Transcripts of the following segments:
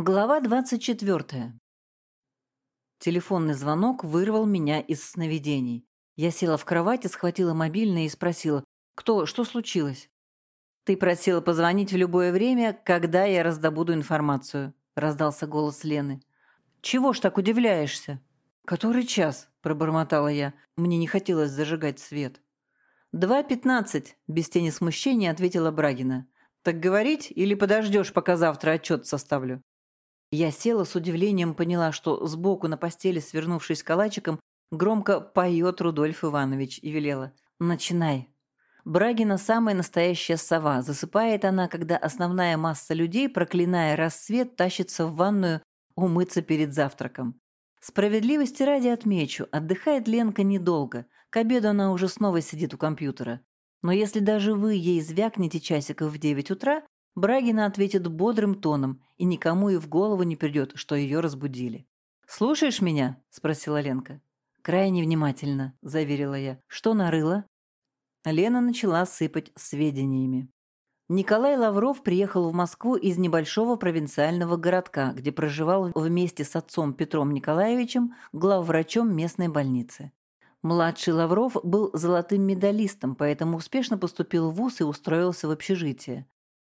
Глава 24. Телефонный звонок вырвал меня из сновидений. Я села в кровати, схватила мобильный и спросила, «Кто? Что случилось?» «Ты просила позвонить в любое время, когда я раздобуду информацию», — раздался голос Лены. «Чего ж так удивляешься?» «Который час?» — пробормотала я. Мне не хотелось зажигать свет. «Два пятнадцать», — без тени смущения ответила Брагина. «Так говорить или подождешь, пока завтра отчет составлю?» Я села с удивлением, поняла, что сбоку на постели, свернувшись калачиком, громко поет Рудольф Иванович и велела «Начинай». Брагина самая настоящая сова. Засыпает она, когда основная масса людей, проклиная рассвет, тащится в ванную умыться перед завтраком. Справедливости ради отмечу, отдыхает Ленка недолго. К обеду она уже снова сидит у компьютера. Но если даже вы ей звякнете часиков в девять утра, Брагина ответит бодрым тоном, и никому и в голову не придет, что ее разбудили. «Слушаешь меня?» – спросила Ленка. «Крайне внимательно», – заверила я. «Что нарыла?» Лена начала сыпать сведениями. Николай Лавров приехал в Москву из небольшого провинциального городка, где проживал вместе с отцом Петром Николаевичем, главврачом местной больницы. Младший Лавров был золотым медалистом, поэтому успешно поступил в ВУЗ и устроился в общежитие.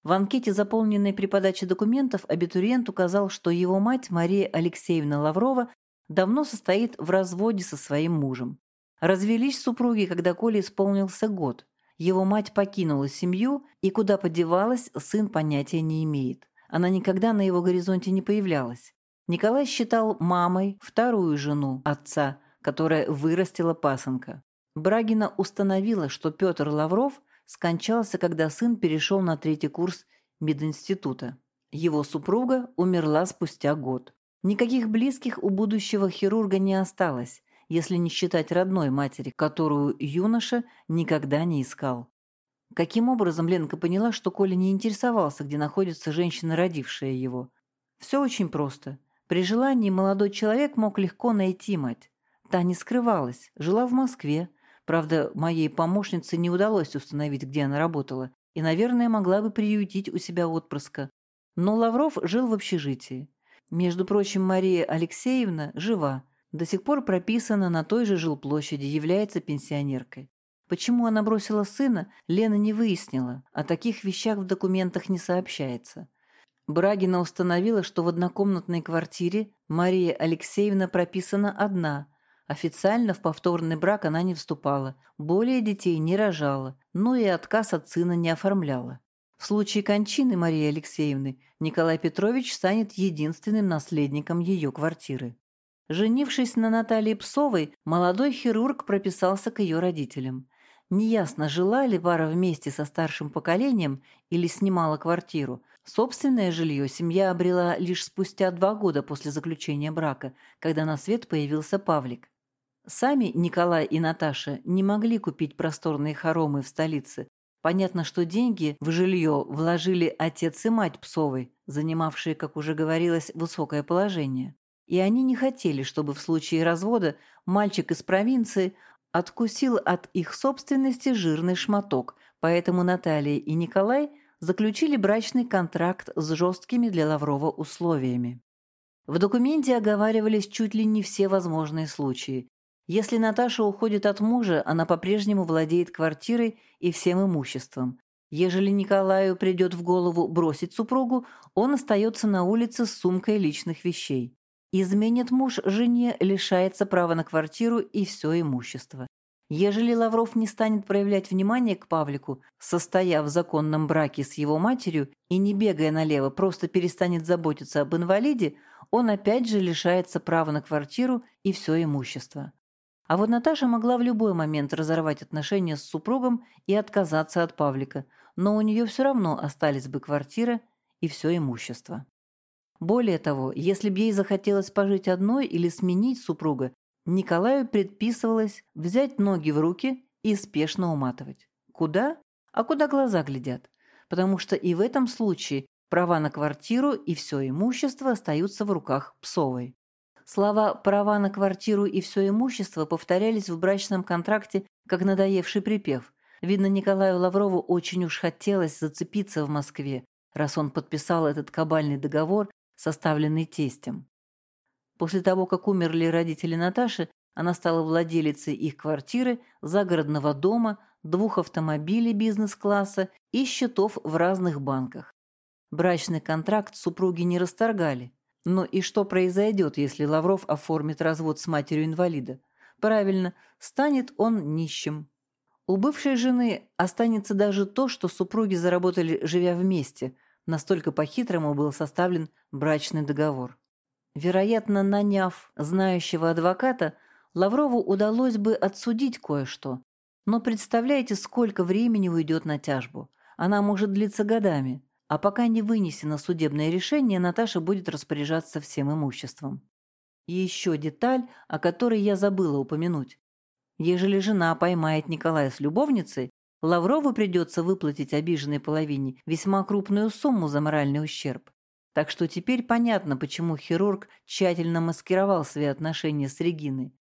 В анкете, заполненной при подаче документов, абитуриент указал, что его мать, Мария Алексеевна Лаврова, давно состоит в разводе со своим мужем. Развелись супруги, когда Коле исполнился год. Его мать покинула семью, и куда подевалась, сын понятия не имеет. Она никогда на его горизонте не появлялась. Николай считал мамой вторую жену отца, которая вырастила пасынка. Брагина установила, что Петр Лавров – скончался, когда сын перешел на третий курс мединститута. Его супруга умерла спустя год. Никаких близких у будущего хирурга не осталось, если не считать родной матери, которую юноша никогда не искал. Каким образом Ленка поняла, что Коля не интересовался, где находится женщина, родившая его? Все очень просто. При желании молодой человек мог легко найти мать. Та не скрывалась, жила в Москве, Правда, моей помощнице не удалось установить, где она работала, и, наверное, могла бы приютить у себя отпрыска. Но Лавров жил в общежитии. Между прочим, Мария Алексеевна жива, до сих пор прописана на той же жилплощади, является пенсионеркой. Почему она бросила сына, Лена не выяснила. О таких вещах в документах не сообщается. Брагина установила, что в однокомнатной квартире Мария Алексеевна прописана одна, Официально в повторный брак она не вступала, более детей не рожала, но и отказ от сына не оформляла. В случае кончины Марии Алексеевны Николай Петрович станет единственным наследником ее квартиры. Женившись на Наталье Псовой, молодой хирург прописался к ее родителям. Неясно, жила ли пара вместе со старшим поколением или снимала квартиру. Собственное жилье семья обрела лишь спустя два года после заключения брака, когда на свет появился Павлик. Сами Николай и Наташа не могли купить просторные хоромы в столице. Понятно, что деньги в жилье вложили отец и мать Псовой, занимавшие, как уже говорилось, высокое положение. И они не хотели, чтобы в случае развода мальчик из провинции откусил от их собственности жирный шматок, поэтому Наталья и Николай заключили брачный контракт с жесткими для Лаврова условиями. В документе оговаривались чуть ли не все возможные случаи, если Наташа уходит от мужа, она по-прежнему владеет квартирой и всем имуществом. Ежели Николаю придет в голову бросить супругу, он остается на улице с сумкой личных вещей. Изменит муж жене, лишается права на квартиру и все имущество. Ежели Лавров не станет проявлять внимание к Павлику, состояв в законном браке с его матерью и не бегая налево, просто перестанет заботиться об инвалиде, он опять же лишается права на квартиру и все имущество. А вот Наташа могла в любой момент разорвать отношения с супругом и отказаться от Павлика, но у нее все равно остались бы квартира и все имущество. Более того, если бы ей захотелось пожить одной или сменить супруга, Николаю предписывалось взять ноги в руки и спешно уматывать. Куда? А куда глаза глядят? Потому что и в этом случае права на квартиру и все имущество остаются в руках Псовой. Слова «права на квартиру и все имущество» повторялись в брачном контракте как надоевший припев. Видно, Николаю Лаврову очень уж хотелось зацепиться в Москве, раз он подписал этот кабальный договор составленный тестем. После того, как умерли родители Наташи, она стала владелицей их квартиры, загородного дома, двух автомобилей бизнес-класса и счетов в разных банках. Брачный контракт супруги не расторгали. Но и что произойдет, если Лавров оформит развод с матерью инвалида? Правильно, станет он нищим. У бывшей жены останется даже то, что супруги заработали, живя вместе. Настолько по-хитрому был составлен брачный договор. Вероятно, наняв знающего адвоката, Лаврову удалось бы отсудить кое-что. Но представляете, сколько времени уйдет на тяжбу. Она может длиться годами. А пока не вынесено судебное решение, Наташа будет распоряжаться всем имуществом. И еще деталь, о которой я забыла упомянуть. Ежели жена поймает Николая с любовницей, Лаврову придется выплатить обиженной половине весьма крупную сумму за моральный ущерб. Так что теперь понятно, почему хирург тщательно маскировал свои отношения с Региной.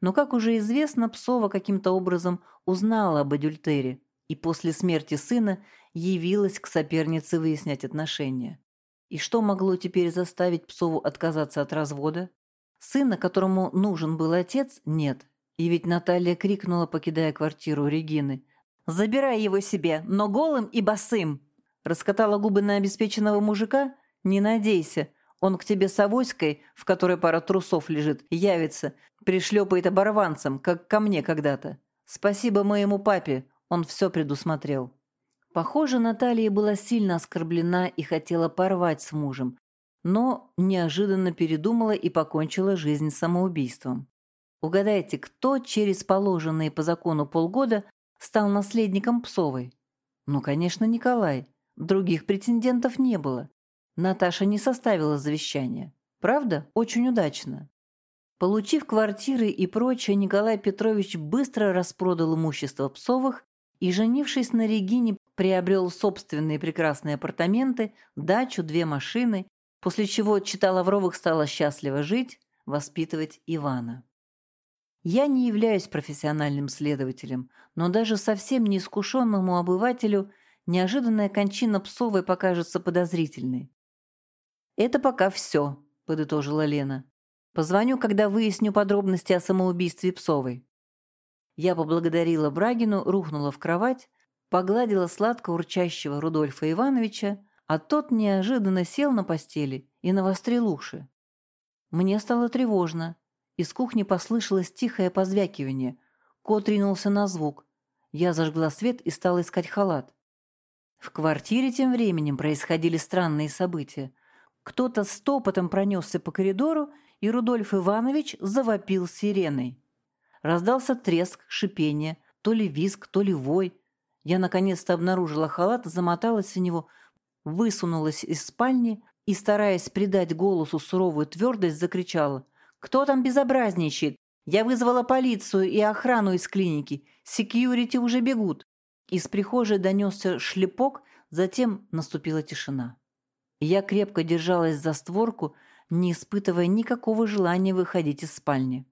Но, как уже известно, Псова каким-то образом узнала об адюльтере и после смерти сына явилась к сопернице выяснять отношения. И что могло теперь заставить Псову отказаться от развода? Сына, которому нужен был отец, нет. И ведь Наталья крикнула, покидая квартиру Регины. «Забирай его себе, но голым и босым!» Раскатала губы на обеспеченного мужика? Не надейся. Он к тебе с авоськой, в которой пара трусов лежит, явится, пришлепает оборванцем, как ко мне когда-то. Спасибо моему папе, он все предусмотрел. Похоже, Наталья была сильно оскорблена и хотела порвать с мужем, но неожиданно передумала и покончила жизнь самоубийством. Угадайте, кто через положенные по закону полгода стал наследником Псовой? Ну, конечно, Николай. Других претендентов не было. Наташа не составила завещания. Правда? Очень удачно. Получив квартиры и прочее, Николай Петрович быстро распродал имущество Псовых и, женившись на Регине, приобрел собственные прекрасные апартаменты, дачу, две машины, после чего чита Лавровых стала счастливо жить, воспитывать Ивана. Я не являюсь профессиональным следователем, но даже совсем неискушенному обывателю неожиданная кончина Псовой покажется подозрительной. «Это пока все», — подытожила Лена. «Позвоню, когда выясню подробности о самоубийстве Псовой». Я поблагодарила Брагину, рухнула в кровать, погладила сладко урчащего Рудольфа Ивановича, а тот неожиданно сел на постели и навострил уши. Мне стало тревожно. Из кухни послышалось тихое позвякивание. Кот ринулся на звук. Я зажгла свет и стала искать халат. В квартире тем временем происходили странные события. Кто-то стопотом пронесся по коридору, и Рудольф Иванович завопил сиреной. Раздался треск, шипение, то ли визг, то ли вой. Я наконец-то обнаружила халат, замоталась в него, высунулась из спальни и, стараясь придать голосу суровую твердость, закричала. «Кто там безобразничает? Я вызвала полицию и охрану из клиники. Секьюрити уже бегут». Из прихожей донесся шлепок, затем наступила тишина. Я крепко держалась за створку, не испытывая никакого желания выходить из спальни.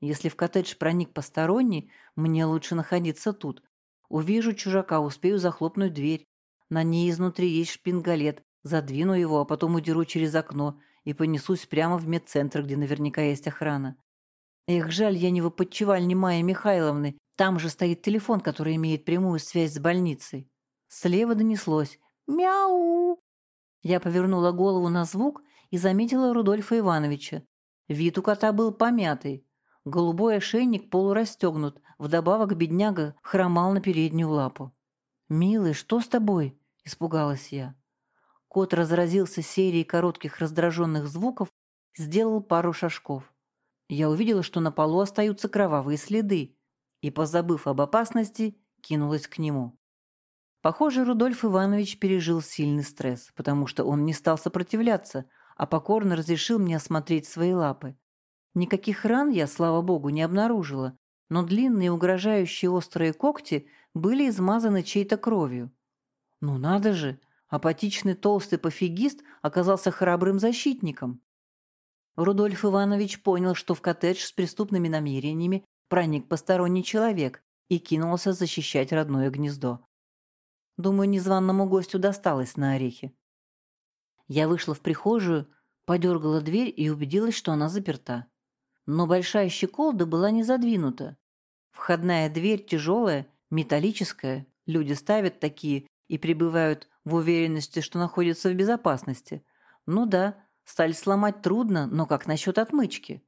Если в коттедж проник посторонний, мне лучше находиться тут. Увижу чужака, успею захлопнуть дверь. На ней изнутри есть шпингалет. Задвину его, а потом удеру через окно и понесусь прямо в медцентр, где наверняка есть охрана. Эх, жаль, я не в оподчевальне Майи Михайловны. Там же стоит телефон, который имеет прямую связь с больницей. Слева донеслось «Мяу!». Я повернула голову на звук и заметила Рудольфа Ивановича. Вид у кота был помятый. Голубой ошейник полурастегнут, вдобавок бедняга хромал на переднюю лапу. «Милый, что с тобой?» – испугалась я. Кот разразился серией коротких раздраженных звуков, сделал пару шажков. Я увидела, что на полу остаются кровавые следы, и, позабыв об опасности, кинулась к нему. Похоже, Рудольф Иванович пережил сильный стресс, потому что он не стал сопротивляться, а покорно разрешил мне осмотреть свои лапы. Никаких ран я, слава богу, не обнаружила, но длинные угрожающие острые когти были измазаны чьей-то кровью. Ну надо же, апатичный толстый пофигист оказался храбрым защитником. Рудольф Иванович понял, что в коттедж с преступными намерениями проник посторонний человек и кинулся защищать родное гнездо. Думаю, незваному гостю досталось на орехи. Я вышла в прихожую, Подергала дверь и убедилась, что она заперта. Но большая щеколда была не задвинута. Входная дверь тяжелая, металлическая. Люди ставят такие и пребывают в уверенности, что находятся в безопасности. Ну да, сталь сломать трудно, но как насчет отмычки?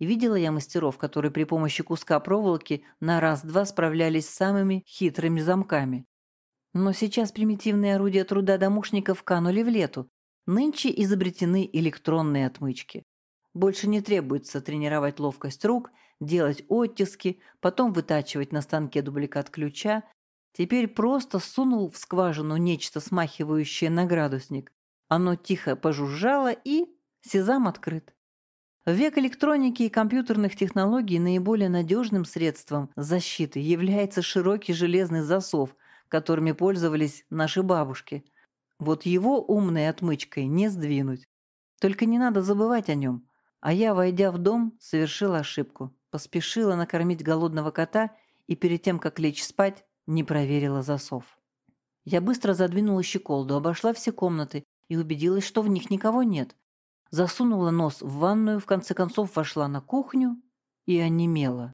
Видела я мастеров, которые при помощи куска проволоки на раз-два справлялись с самыми хитрыми замками. Но сейчас примитивные орудия труда домушников канули в лету. Нынче изобретены электронные отмычки. Больше не требуется тренировать ловкость рук, делать оттиски, потом вытачивать на станке дубликат ключа. Теперь просто сунул в скважину нечто смахивающее на градусник. Оно тихо пожужжало и... Сезам открыт. В век электроники и компьютерных технологий наиболее надежным средством защиты является широкий железный засов, которыми пользовались наши бабушки. Вот его умной отмычкой не сдвинуть. Только не надо забывать о нем. А я, войдя в дом, совершила ошибку. Поспешила накормить голодного кота и перед тем, как лечь спать, не проверила засов. Я быстро задвинула щеколду, обошла все комнаты и убедилась, что в них никого нет. Засунула нос в ванную, в конце концов вошла на кухню и онемела.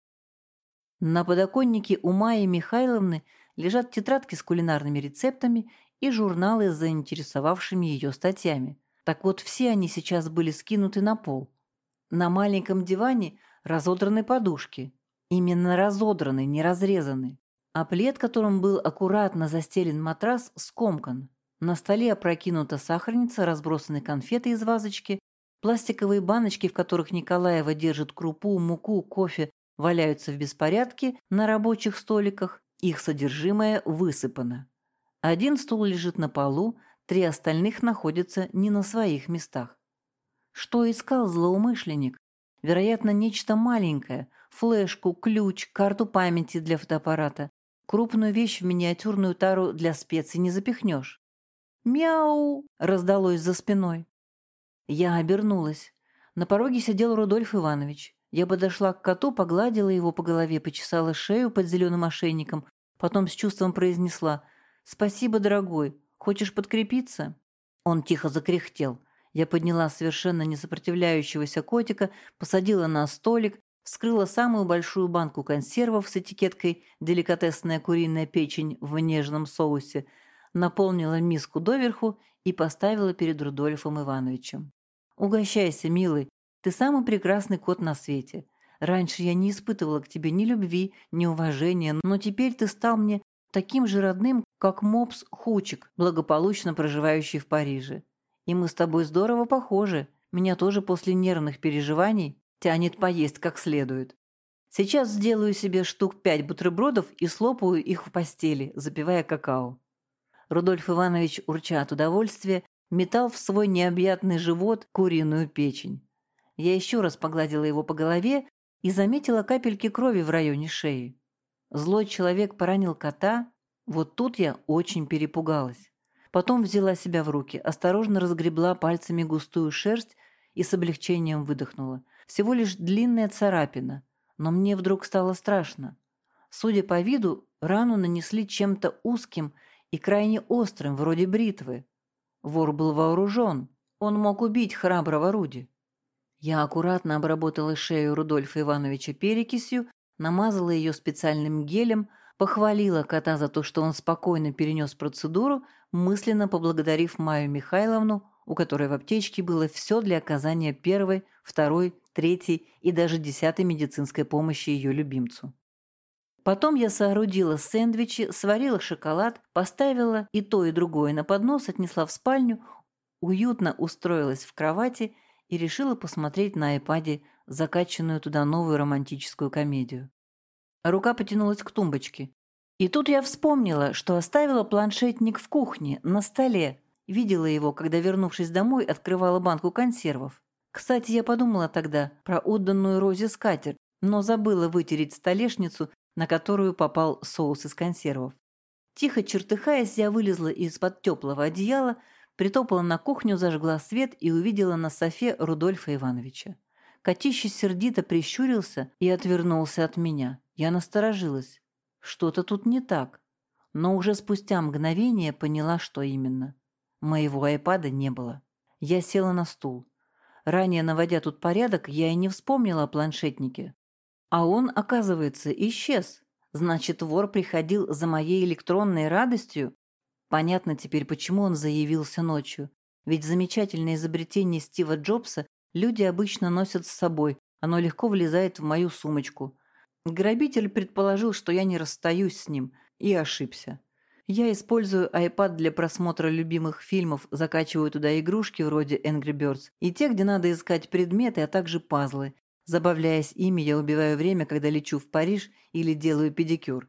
На подоконнике у Майи Михайловны лежат тетрадки с кулинарными рецептами и журналы с заинтересовавшими ее статьями. Так вот, все они сейчас были скинуты на пол. На маленьком диване разодраны подушки. Именно разодраны, не разрезаны. А плед, которым был аккуратно застелен матрас, скомкан. На столе опрокинута сахарница, разбросаны конфеты из вазочки, пластиковые баночки, в которых Николаева держит крупу, муку, кофе, валяются в беспорядке на рабочих столиках, их содержимое высыпано. Один стул лежит на полу, три остальных находятся не на своих местах. Что искал злоумышленник? Вероятно, нечто маленькое – флешку, ключ, карту памяти для фотоаппарата. Крупную вещь в миниатюрную тару для специй не запихнешь. «Мяу!» – раздалось за спиной. Я обернулась. На пороге сидел Рудольф Иванович. Я подошла к коту, погладила его по голове, почесала шею под зеленым ошейником, потом с чувством произнесла «Спасибо, дорогой. Хочешь подкрепиться?» Он тихо закряхтел. Я подняла совершенно не сопротивляющегося котика, посадила на столик, вскрыла самую большую банку консервов с этикеткой «Деликатесная куриная печень в нежном соусе», наполнила миску доверху и поставила перед Рудольфом Ивановичем. «Угощайся, милый, ты самый прекрасный кот на свете. Раньше я не испытывала к тебе ни любви, ни уважения, но теперь ты стал мне таким же родным, как мопс Хучик, благополучно проживающий в Париже. И мы с тобой здорово похожи. Меня тоже после нервных переживаний тянет поесть как следует. Сейчас сделаю себе штук пять бутербродов и слопаю их в постели, запивая какао. Рудольф Иванович, урча от удовольствия, метал в свой необъятный живот куриную печень. Я еще раз погладила его по голове и заметила капельки крови в районе шеи. Злой человек поранил кота, вот тут я очень перепугалась. Потом взяла себя в руки, осторожно разгребла пальцами густую шерсть и с облегчением выдохнула. Всего лишь длинная царапина, но мне вдруг стало страшно. Судя по виду, рану нанесли чем-то узким и крайне острым, вроде бритвы. Вор был вооружен, он мог убить храброго Руди. Я аккуратно обработала шею Рудольфа Ивановича перекисью, намазала ее специальным гелем, похвалила кота за то, что он спокойно перенес процедуру, мысленно поблагодарив Маю Михайловну, у которой в аптечке было все для оказания первой, второй, третьей и даже десятой медицинской помощи ее любимцу. Потом я соорудила сэндвичи, сварила шоколад, поставила и то, и другое на поднос, отнесла в спальню, уютно устроилась в кровати и решила посмотреть на айпаде закачанную туда новую романтическую комедию. Рука потянулась к тумбочке. И тут я вспомнила, что оставила планшетник в кухне, на столе. Видела его, когда, вернувшись домой, открывала банку консервов. Кстати, я подумала тогда про отданную Розе скатерть, но забыла вытереть столешницу на которую попал соус из консервов. Тихо чертыхаясь, я вылезла из-под теплого одеяла, притопала на кухню, зажгла свет и увидела на софе Рудольфа Ивановича. Котище сердито прищурился и отвернулся от меня. Я насторожилась. Что-то тут не так. Но уже спустя мгновение поняла, что именно. Моего айпада не было. Я села на стул. Ранее, наводя тут порядок, я и не вспомнила о планшетнике. А он, оказывается, исчез. Значит, вор приходил за моей электронной радостью? Понятно теперь, почему он заявился ночью. Ведь замечательное изобретение Стива Джобса люди обычно носят с собой, оно легко влезает в мою сумочку. Грабитель предположил, что я не расстаюсь с ним, и ошибся. Я использую iPad для просмотра любимых фильмов, закачиваю туда игрушки вроде Angry Birds и те, где надо искать предметы, а также пазлы. Забавляясь ими, я убиваю время, когда лечу в Париж или делаю педикюр.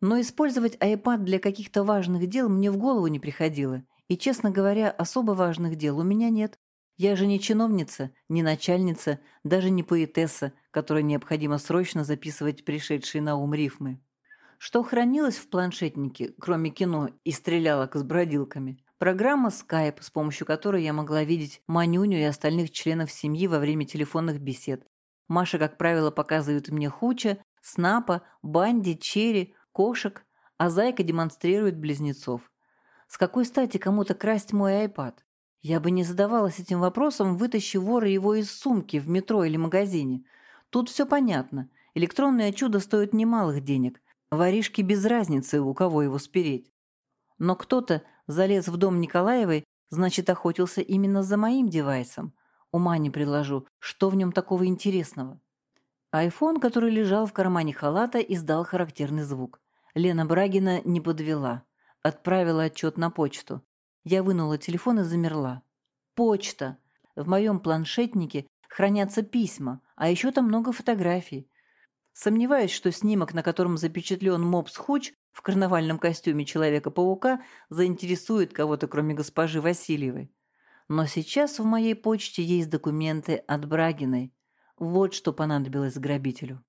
Но использовать iPad для каких-то важных дел мне в голову не приходило. И, честно говоря, особо важных дел у меня нет. Я же не чиновница, не начальница, даже не поэтесса, которой необходимо срочно записывать пришедшие на ум рифмы. Что хранилось в планшетнике, кроме кино и стрелялок с бродилками? Программа Skype, с помощью которой я могла видеть Манюню и остальных членов семьи во время телефонных бесед. Маша, как правило, показывает мне Хуча, Снапа, Банди, Черри, кошек, а Зайка демонстрирует близнецов. С какой стати кому-то красть мой iPad? Я бы не задавалась этим вопросом, вытащи вора его из сумки в метро или магазине. Тут все понятно. Электронное чудо стоит немалых денег. Воришке без разницы, у кого его спереть. Но кто-то залез в дом Николаевой, значит, охотился именно за моим девайсом. Ума не предложу, что в нем такого интересного. Айфон, который лежал в кармане халата, издал характерный звук. Лена Брагина не подвела. Отправила отчет на почту. Я вынула телефон и замерла. Почта. В моем планшетнике хранятся письма, а еще там много фотографий. Сомневаюсь, что снимок, на котором запечатлен Мопс Хуч в карнавальном костюме Человека-паука, заинтересует кого-то, кроме госпожи Васильевой. Но сейчас в моей почте есть документы от Брагиной. Вот что понадобилось грабителю.